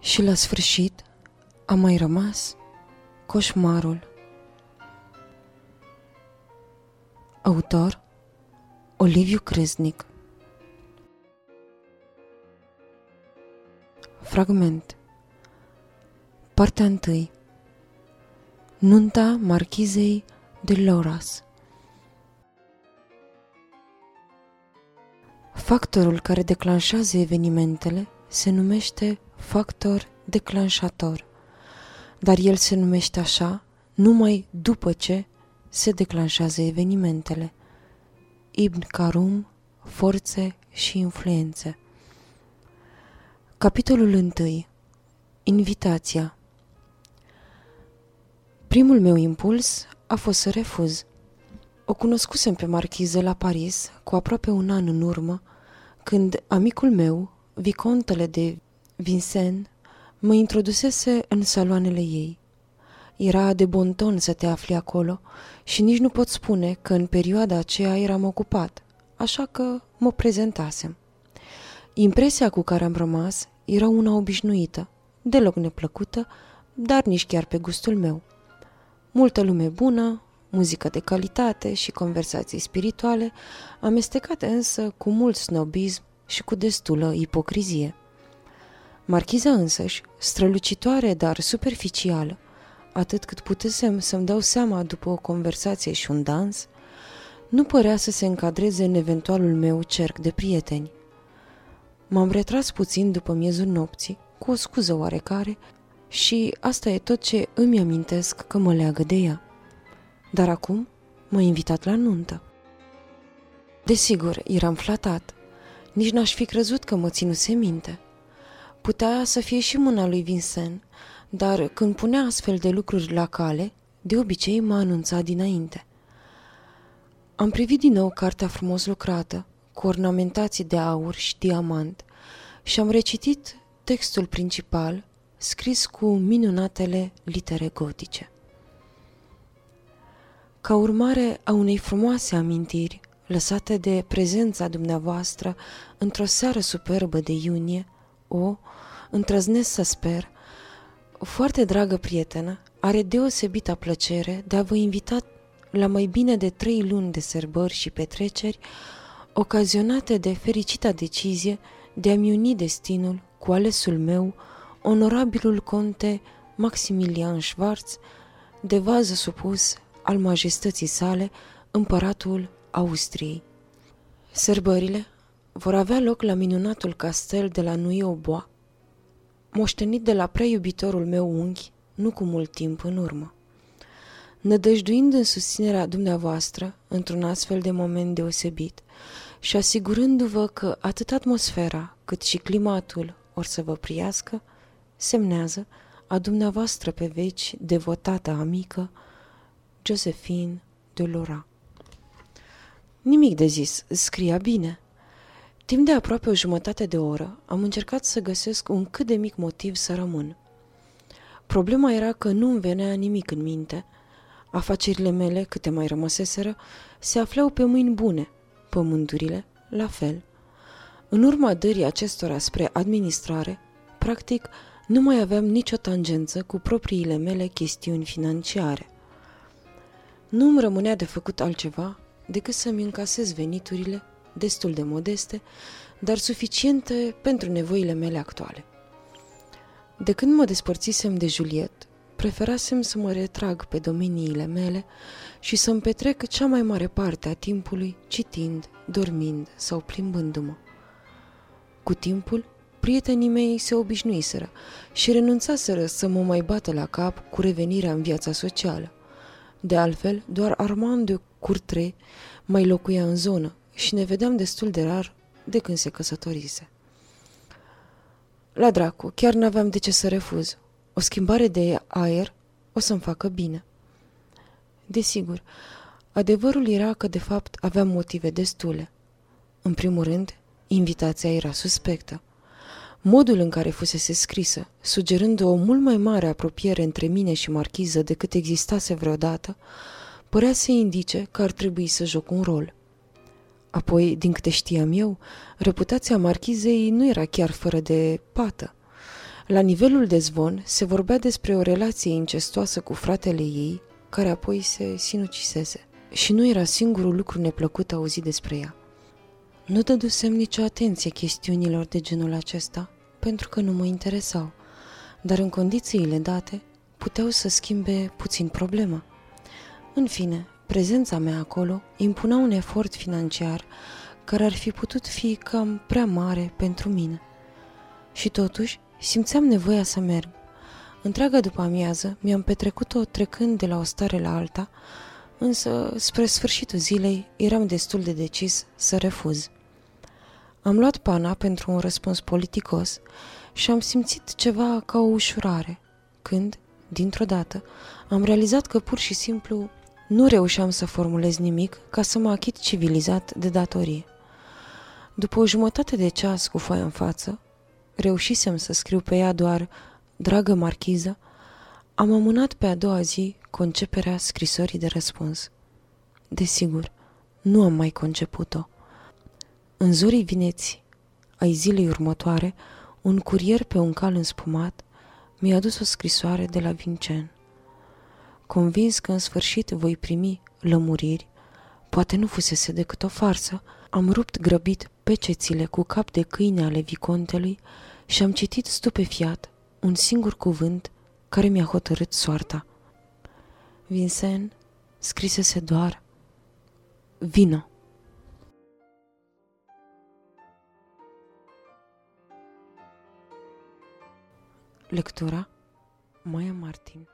Și la sfârșit a mai rămas coșmarul. Autor Oliviu Creznic. Fragment. Partea 1 Nunta marchizei de Loras. Factorul care declanșează evenimentele se numește factor declanșator, dar el se numește așa numai după ce se declanșează evenimentele. Ibn Karum, Forțe și influențe Capitolul 1 Invitația Primul meu impuls a fost să refuz. O cunoscusem pe marchiză la Paris cu aproape un an în urmă, când amicul meu, vicontele de Vincent, mă introdusese în saloanele ei. Era de bon ton să te afli acolo și nici nu pot spune că în perioada aceea eram ocupat, așa că mă prezentasem. Impresia cu care am rămas era una obișnuită, deloc neplăcută, dar nici chiar pe gustul meu. Multă lume bună, muzică de calitate și conversații spirituale, amestecate însă cu mult snobism și cu destulă ipocrizie. Marchiza însăși, strălucitoare, dar superficială, atât cât putesem să-mi dau seama după o conversație și un dans, nu părea să se încadreze în eventualul meu cerc de prieteni. M-am retras puțin după miezul nopții, cu o scuză oarecare, și asta e tot ce îmi amintesc că mă leagă de ea. Dar acum m-a invitat la nuntă. Desigur, eram flatat. Nici n-aș fi crezut că mă ținuse minte. Putea să fie și mâna lui Vincent, dar când punea astfel de lucruri la cale, de obicei m-a anunțat dinainte. Am privit din nou cartea frumos lucrată, cu ornamentații de aur și diamant, și am recitit textul principal, scris cu minunatele litere gotice. Ca urmare a unei frumoase amintiri lăsate de prezența dumneavoastră într-o seară superbă de iunie, o, întrăznesc să sper, foarte dragă prietenă, are deosebită plăcere de a vă invita la mai bine de trei luni de sărbări și petreceri, ocazionate de fericita decizie de a-mi uni destinul cu alesul meu, onorabilul conte Maximilian Schwarz, de vază supus al majestății sale, împăratul Austriei. Sărbările vor avea loc la minunatul castel de la Nuiobois, moștenit de la prea iubitorul meu unghi, nu cu mult timp în urmă. Nădăjduind în susținerea dumneavoastră într-un astfel de moment deosebit și asigurându-vă că atât atmosfera cât și climatul or să vă priască, semnează a dumneavoastră pe veci devotată amică, Josephine de Laura. Nimic de zis, scria bine – Timp de aproape o jumătate de oră am încercat să găsesc un cât de mic motiv să rămân. Problema era că nu îmi venea nimic în minte. Afacerile mele, câte mai rămăseseră, se aflau pe mâini bune, pământurile, la fel. În urma dării acestora spre administrare, practic, nu mai aveam nicio tangență cu propriile mele chestiuni financiare. Nu îmi rămânea de făcut altceva decât să-mi încasez veniturile destul de modeste, dar suficiente pentru nevoile mele actuale. De când mă despărțisem de Juliet, preferasem să mă retrag pe domeniile mele și să-mi petrec cea mai mare parte a timpului citind, dormind sau plimbându-mă. Cu timpul, prietenii mei se obișnuiseră și renunțaseră să mă mai bată la cap cu revenirea în viața socială. De altfel, doar Armand de Courtrai mai locuia în zonă și ne vedeam destul de rar de când se căsătorise. La dracu, chiar n-aveam de ce să refuz. O schimbare de aer o să-mi facă bine. Desigur, adevărul era că de fapt aveam motive destule. În primul rând, invitația era suspectă. Modul în care fusese scrisă, sugerând o mult mai mare apropiere între mine și marchiză decât existase vreodată, părea să indice că ar trebui să joc un rol. Apoi, din câte știam eu, reputația marchizei nu era chiar fără de pată. La nivelul de zvon se vorbea despre o relație incestuoasă cu fratele ei, care apoi se sinucisese. Și nu era singurul lucru neplăcut auzit despre ea. Nu dădusem nicio atenție chestiunilor de genul acesta, pentru că nu mă interesau, dar în condițiile date puteau să schimbe puțin problema. În fine, prezența mea acolo impunea un efort financiar care ar fi putut fi cam prea mare pentru mine. Și totuși, simțeam nevoia să merg. Întreaga după amiază mi-am petrecut-o trecând de la o stare la alta, însă spre sfârșitul zilei eram destul de decis să refuz. Am luat pana pentru un răspuns politicos și am simțit ceva ca o ușurare, când, dintr-o dată, am realizat că pur și simplu nu reușeam să formulez nimic ca să mă achit civilizat de datorie. După o jumătate de ceas cu foaia în față, reușisem să scriu pe ea doar Dragă marchiză, am amânat pe a doua zi conceperea scrisorii de răspuns. Desigur, nu am mai conceput-o. În zorii vineți ai zilei următoare, un curier pe un cal înspumat mi-a adus o scrisoare de la Vincen. Convins că în sfârșit voi primi lămuriri, poate nu fusese decât o farsă, am rupt grăbit pecețile cu cap de câine ale vicontelui și am citit stupefiat un singur cuvânt care mi-a hotărât soarta. Vincent scrisese doar Vino. Lectura Maia Martin